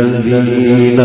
الذين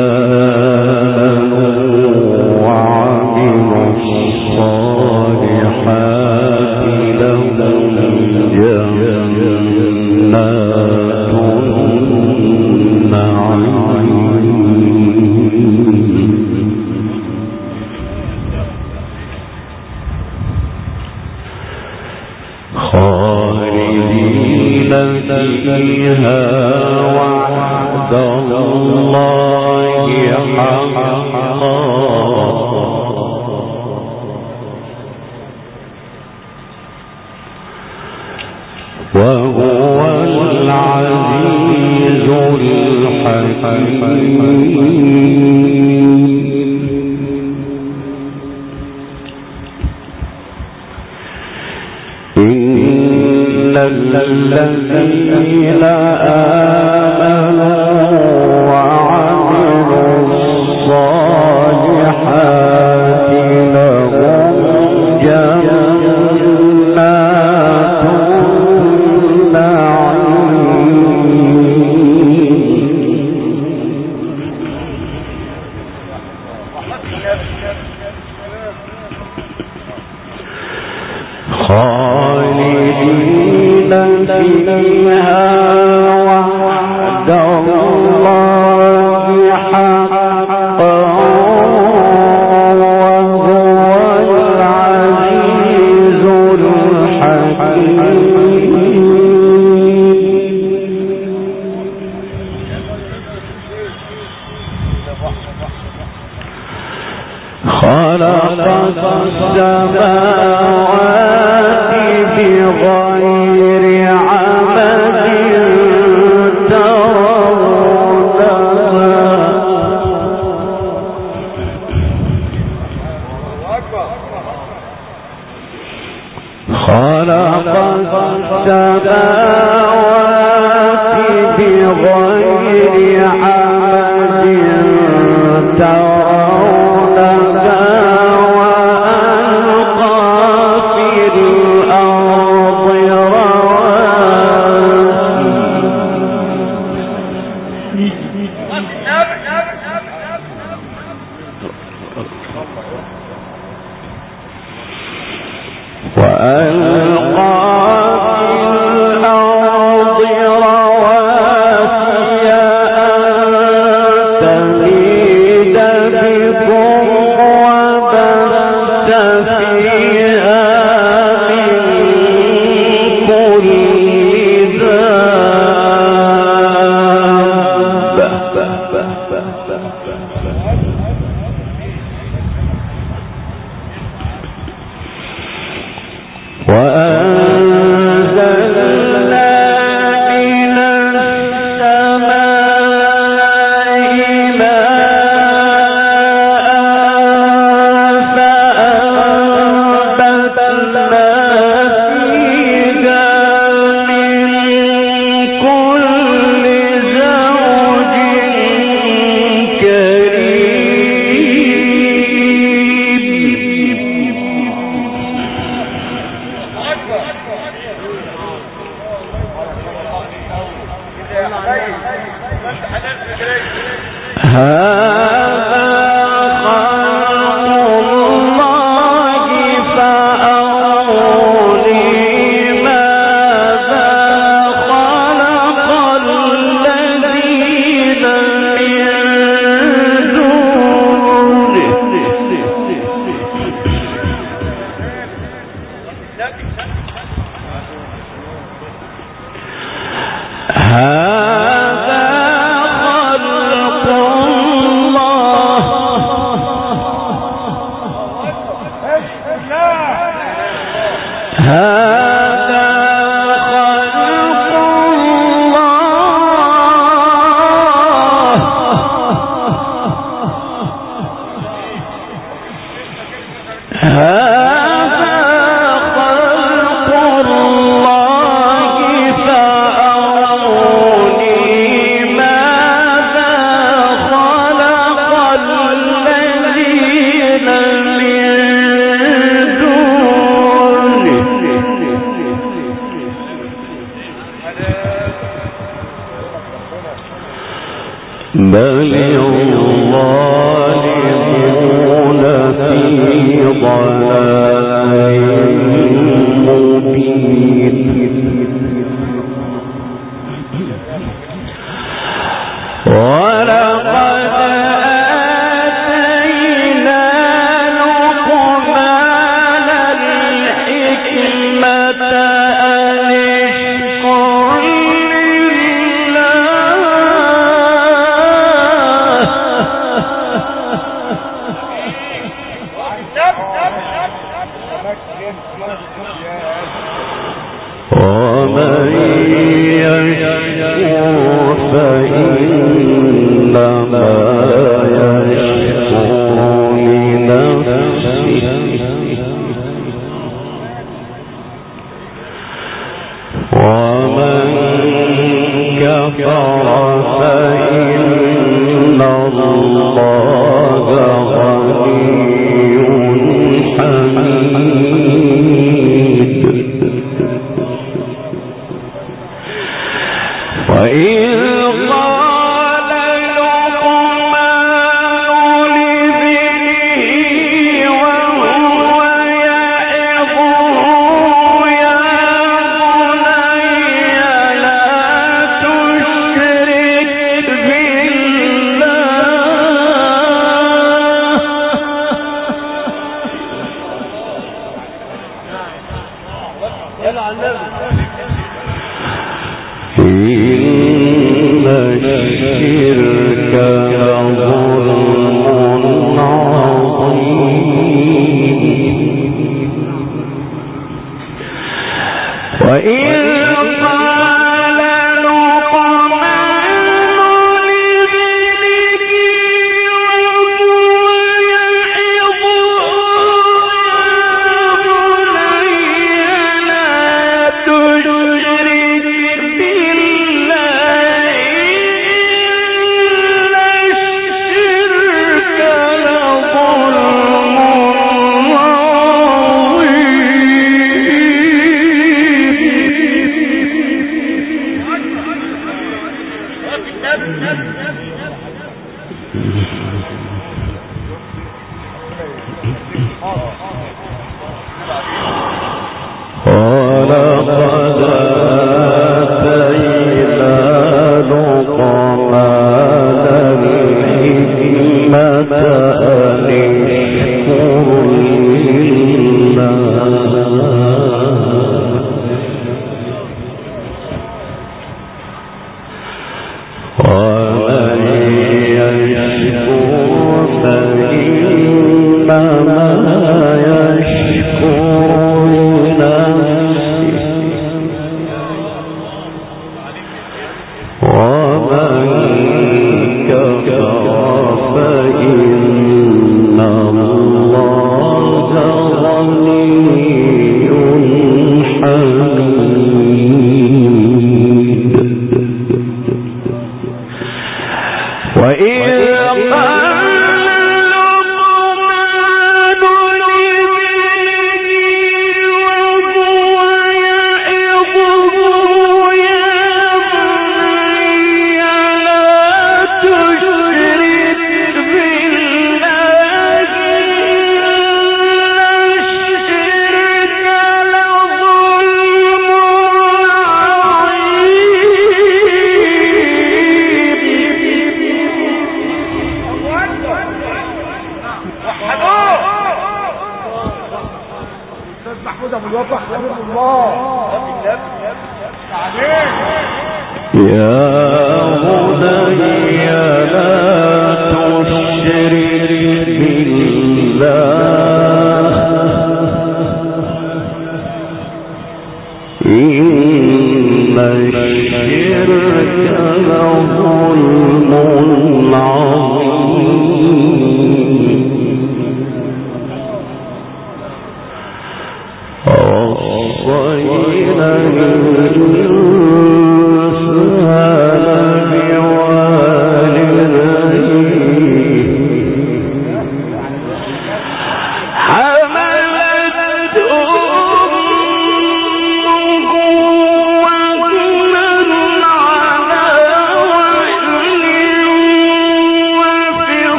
مولانا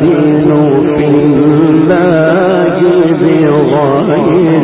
دين في الله بغير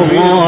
يغفر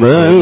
ربنا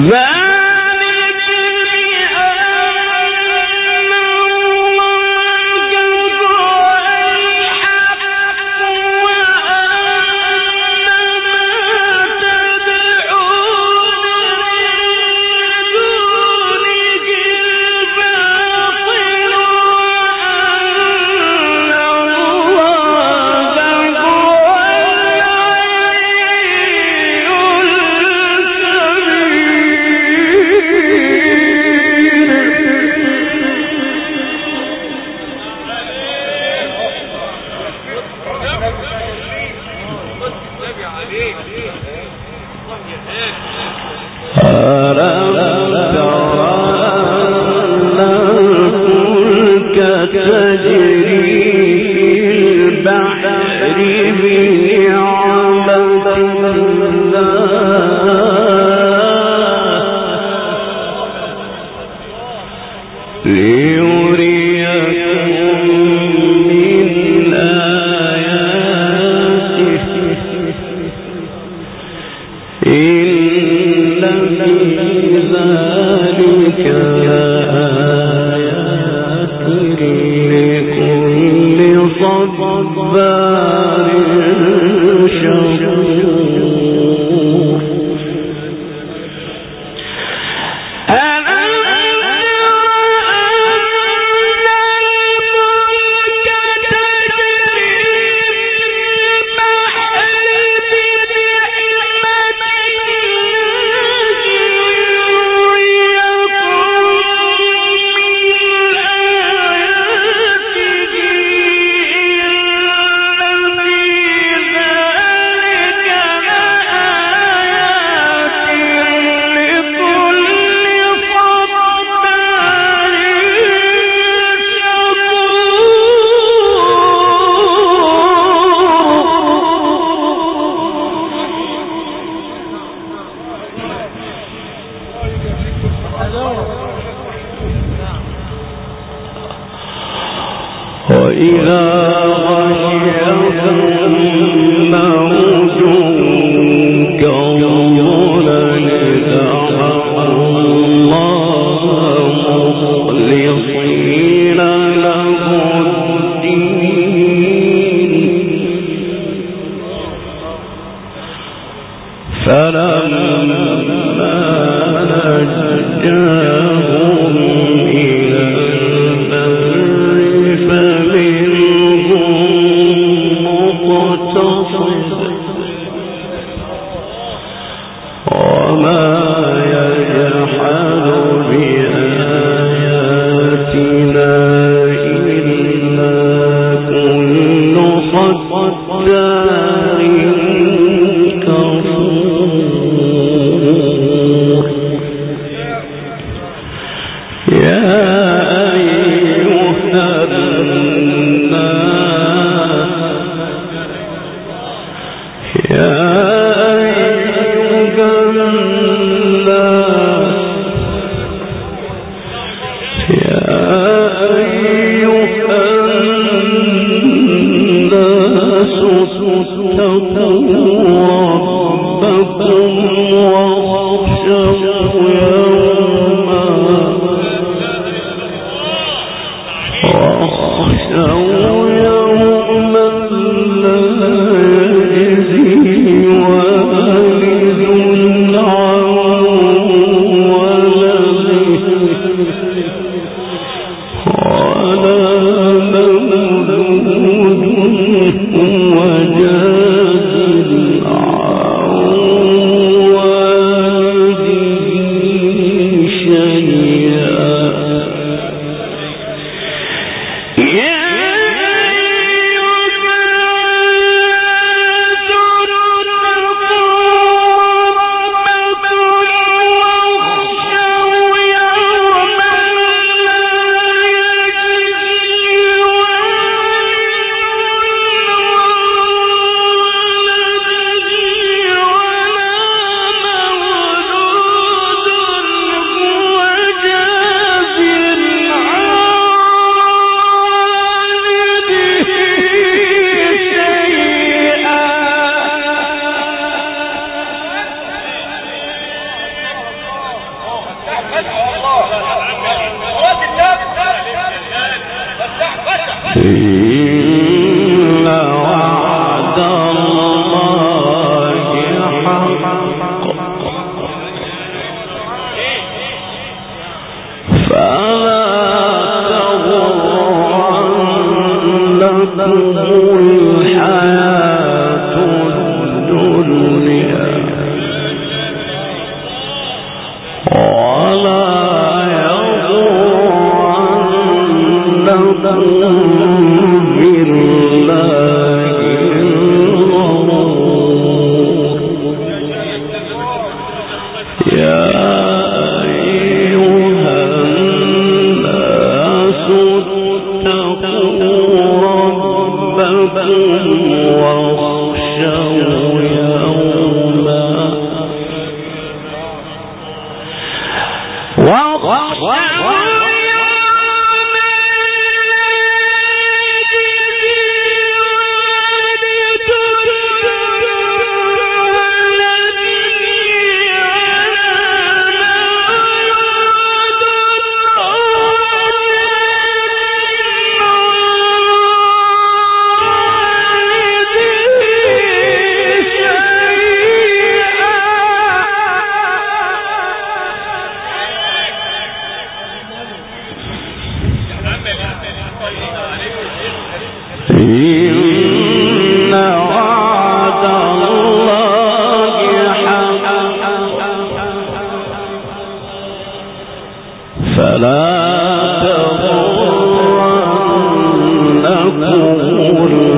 وجاد صدق